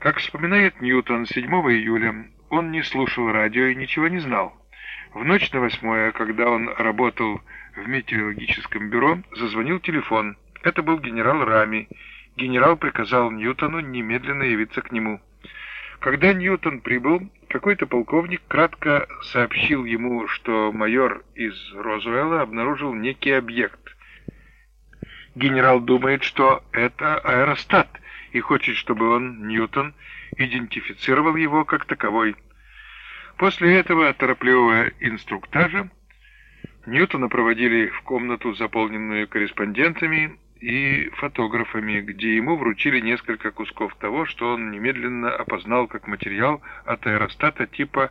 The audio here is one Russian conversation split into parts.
Как вспоминает Ньютон, 7 июля он не слушал радио и ничего не знал. В ночь на восьмое, когда он работал в метеорологическом бюро, зазвонил телефон. Это был генерал Рами. Генерал приказал Ньютону немедленно явиться к нему. Когда Ньютон прибыл, какой-то полковник кратко сообщил ему, что майор из Розуэлла обнаружил некий объект. Генерал думает, что это аэростат, и хочет, чтобы он, Ньютон, идентифицировал его как таковой. После этого торопливого инструктажа Ньютона проводили в комнату, заполненную корреспондентами и фотографами, где ему вручили несколько кусков того, что он немедленно опознал как материал от аэростата типа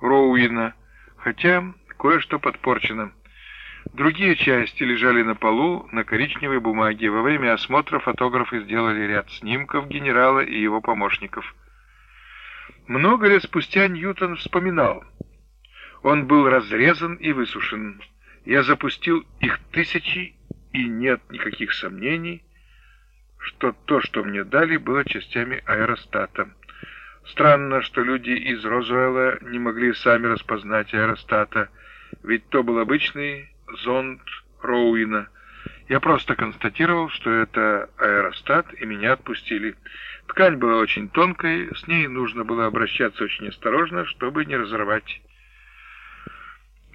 Роуина, хотя кое-что подпорчено. Другие части лежали на полу на коричневой бумаге. Во время осмотра фотографы сделали ряд снимков генерала и его помощников. Много лет спустя Ньютон вспоминал. Он был разрезан и высушен. Я запустил их тысячи, и нет никаких сомнений, что то, что мне дали, было частями аэростата. Странно, что люди из Розуэлла не могли сами распознать аэростата, ведь то был обычный зонд Роуина. Я просто констатировал, что это аэростат, и меня отпустили. Ткань была очень тонкой, с ней нужно было обращаться очень осторожно, чтобы не разорвать.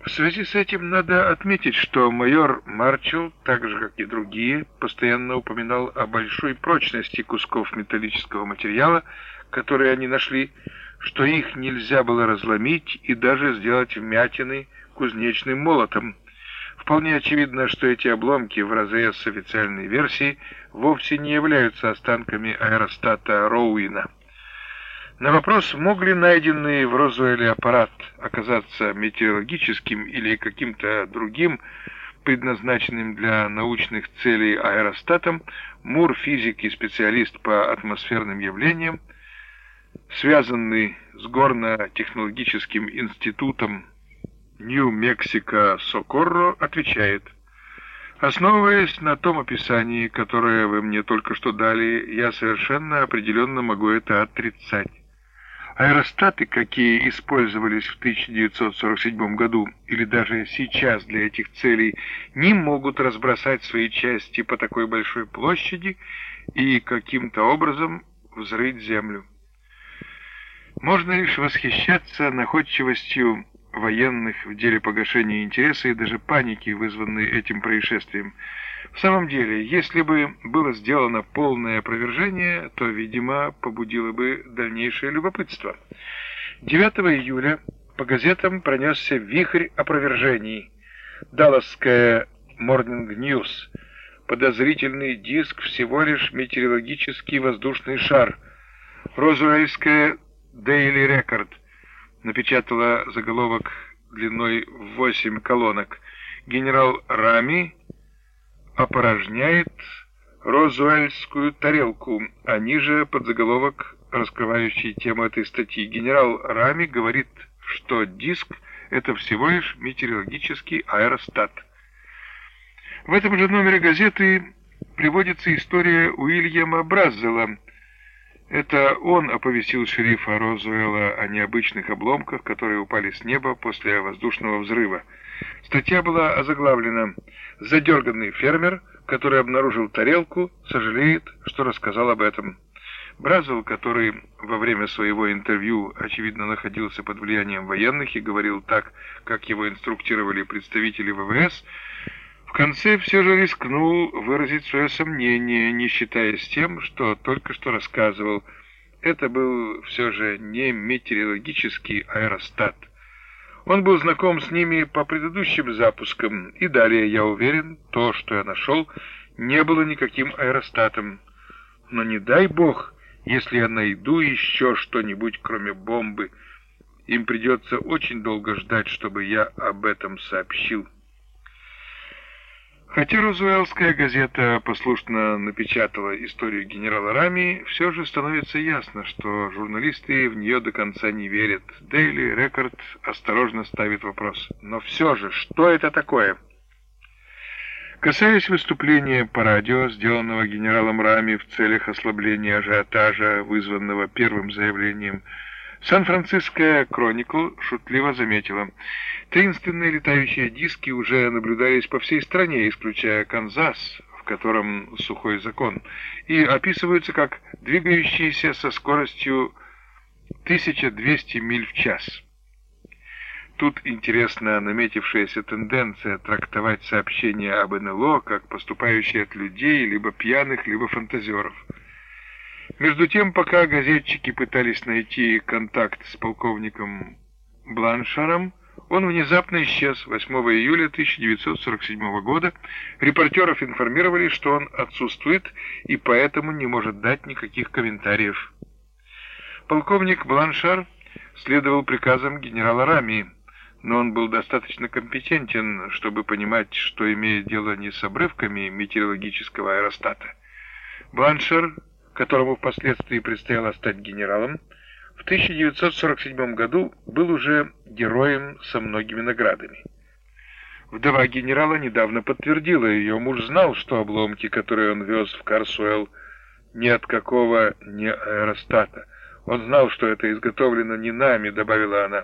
В связи с этим надо отметить, что майор Марчелл, так же как и другие, постоянно упоминал о большой прочности кусков металлического материала, которые они нашли, что их нельзя было разломить и даже сделать вмятины кузнечным молотом. Вполне очевидно, что эти обломки в разрез с официальной версии вовсе не являются останками аэростата Роуина. На вопрос, мог ли найденный в Розуэле аппарат оказаться метеорологическим или каким-то другим, предназначенным для научных целей аэростатом, Мур, физик и специалист по атмосферным явлениям, связанный с горно-технологическим институтом Нью-Мексико Сокорро отвечает. Основываясь на том описании, которое вы мне только что дали, я совершенно определенно могу это отрицать. Аэростаты, какие использовались в 1947 году или даже сейчас для этих целей, не могут разбросать свои части по такой большой площади и каким-то образом взрыть землю. Можно лишь восхищаться находчивостью военных в деле погашения интереса и даже паники, вызванной этим происшествием. В самом деле, если бы было сделано полное опровержение, то, видимо, побудило бы дальнейшее любопытство. 9 июля по газетам пронесся вихрь опровержений. Далласская Morning News. Подозрительный диск всего лишь метеорологический воздушный шар. Розуэльская Daily Record – напечатала заголовок длиной в восемь колонок. Генерал Рами опорожняет розуэльскую тарелку, а ниже подзаголовок, раскрывающий тему этой статьи. Генерал Рами говорит, что диск — это всего лишь метеорологический аэростат. В этом же номере газеты приводится история Уильяма Браззела, это он оповестил шерифа Розуэлла о необычных обломках, которые упали с неба после воздушного взрыва. Статья была озаглавлена «Задерганный фермер, который обнаружил тарелку, сожалеет, что рассказал об этом». Бразил, который во время своего интервью, очевидно, находился под влиянием военных и говорил так, как его инструктировали представители ВВС, конце все же рискнул выразить свое сомнение, не считаясь тем, что только что рассказывал. Это был все же не метеорологический аэростат. Он был знаком с ними по предыдущим запускам, и далее, я уверен, то, что я нашел, не было никаким аэростатом. Но не дай бог, если я найду еще что-нибудь, кроме бомбы, им придется очень долго ждать, чтобы я об этом сообщил. Хотя Розуэллская газета послушно напечатала историю генерала Рами, все же становится ясно, что журналисты в нее до конца не верят. Дейли Рекорд осторожно ставит вопрос. Но все же, что это такое? Касаясь выступления по радио, сделанного генералом Рами в целях ослабления ажиотажа, вызванного первым заявлением, Сан-Франциская Кроникл шутливо заметила, таинственные летающие диски уже наблюдались по всей стране, исключая Канзас, в котором сухой закон, и описываются как двигающиеся со скоростью 1200 миль в час. Тут интересна наметившаяся тенденция трактовать сообщения об НЛО как поступающие от людей, либо пьяных, либо фантазеров. Между тем, пока газетчики пытались найти контакт с полковником Бланшаром, он внезапно исчез 8 июля 1947 года. Репортеров информировали, что он отсутствует и поэтому не может дать никаких комментариев. Полковник Бланшар следовал приказам генерала Рами, но он был достаточно компетентен, чтобы понимать, что имеет дело не с обрывками метеорологического аэростата. Бланшер, которому впоследствии предстояло стать генералом, в 1947 году был уже героем со многими наградами. Вдова генерала недавно подтвердила, ее муж знал, что обломки, которые он вез в Карсуэлл, ни от какого не аэростата. Он знал, что это изготовлено не нами, добавила она.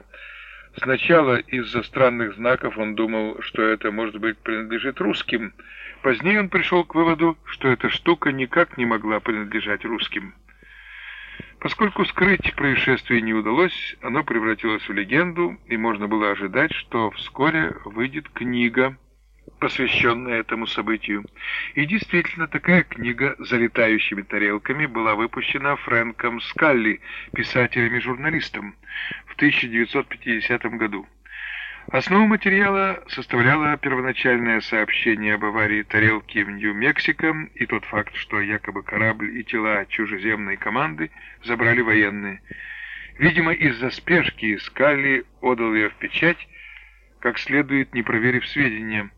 Сначала из-за странных знаков он думал, что это, может быть, принадлежит русским. Позднее он пришел к выводу, что эта штука никак не могла принадлежать русским. Поскольку скрыть происшествие не удалось, оно превратилось в легенду, и можно было ожидать, что вскоре выйдет книга посвященная этому событию. И действительно, такая книга «За летающими тарелками» была выпущена Фрэнком Скалли, писателем и журналистом, 1950 году. Основу материала составляло первоначальное сообщение об аварии тарелки в Нью-Мексико и тот факт, что якобы корабль и тела чужеземной команды забрали военные. Видимо, из-за спешки Скалли отдал ее в печать, как следует, не проверив сведения.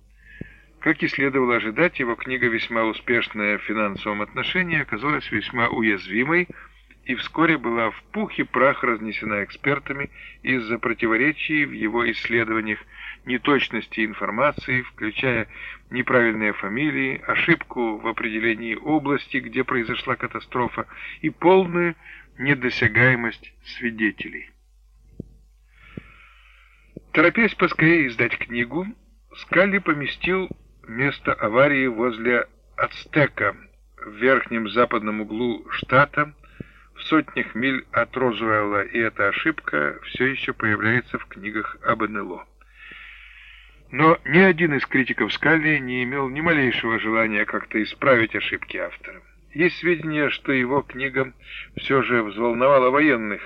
Как и следовало ожидать, его книга, весьма успешная в финансовом отношении, оказалась весьма уязвимой и вскоре была в пух и прах разнесена экспертами из-за противоречий в его исследованиях, неточности информации, включая неправильные фамилии, ошибку в определении области, где произошла катастрофа, и полную недосягаемость свидетелей. Торопясь поскорее издать книгу, Скалли поместил место аварии возле Ацтека в верхнем западном углу штата сотнях миль от Розуэлла, и эта ошибка все еще появляется в книгах об НЛО. Но ни один из критиков Скалли не имел ни малейшего желания как-то исправить ошибки автора. Есть сведения, что его книга все же взволновала военных.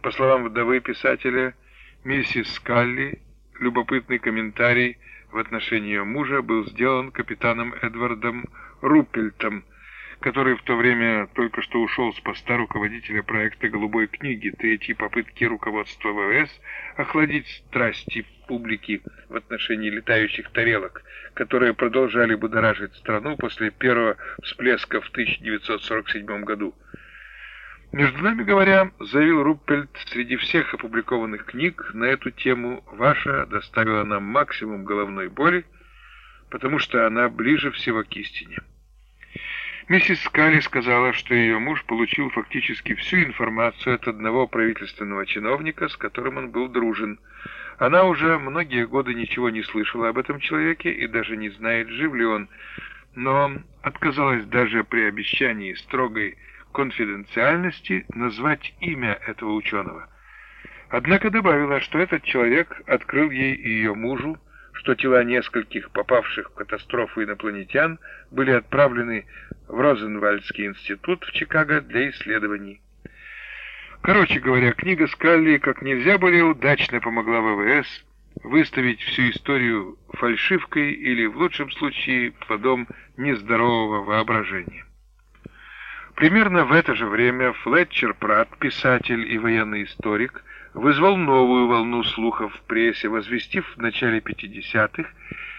По словам вдовы писателя, миссис Скалли, любопытный комментарий – в отношении ее мужа был сделан капитаном Эдвардом Руппельтом, который в то время только что ушел с поста руководителя проекта «Голубой книги», третьей попытки руководства ВВС охладить страсти публики в отношении летающих тарелок, которые продолжали будоражить страну после первого всплеска в 1947 году. Между нами говоря, заявил Руппельт, среди всех опубликованных книг на эту тему ваша доставила нам максимум головной боли, потому что она ближе всего к истине. Миссис Скалли сказала, что ее муж получил фактически всю информацию от одного правительственного чиновника, с которым он был дружен. Она уже многие годы ничего не слышала об этом человеке и даже не знает, жив ли он, но отказалась даже при обещании строгой конфиденциальности назвать имя этого ученого. Однако добавила, что этот человек открыл ей и ее мужу, что тела нескольких попавших в катастрофу инопланетян были отправлены в Розенвальдский институт в Чикаго для исследований. Короче говоря, книга Скалли как нельзя более удачно помогла ВВС выставить всю историю фальшивкой или, в лучшем случае, плодом нездорового воображения. Примерно в это же время Флетчер Пратт, писатель и военный историк, вызвал новую волну слухов в прессе, возвестив в начале 50-х,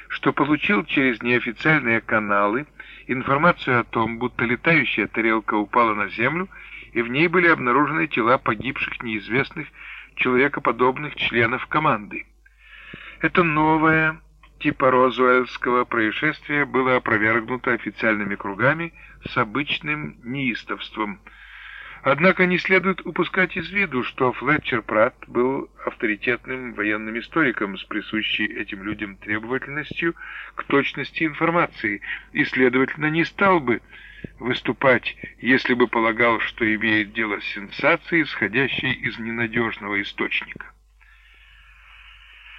что получил через неофициальные каналы информацию о том, будто летающая тарелка упала на землю, и в ней были обнаружены тела погибших неизвестных человекоподобных членов команды. Это новая типа Розуэльского происшествия было опровергнуто официальными кругами с обычным неистовством. Однако не следует упускать из виду, что Флетчер Пратт был авторитетным военным историком с присущей этим людям требовательностью к точности информации и, следовательно, не стал бы выступать, если бы полагал, что имеет дело с сенсацией, исходящей из ненадежного источника.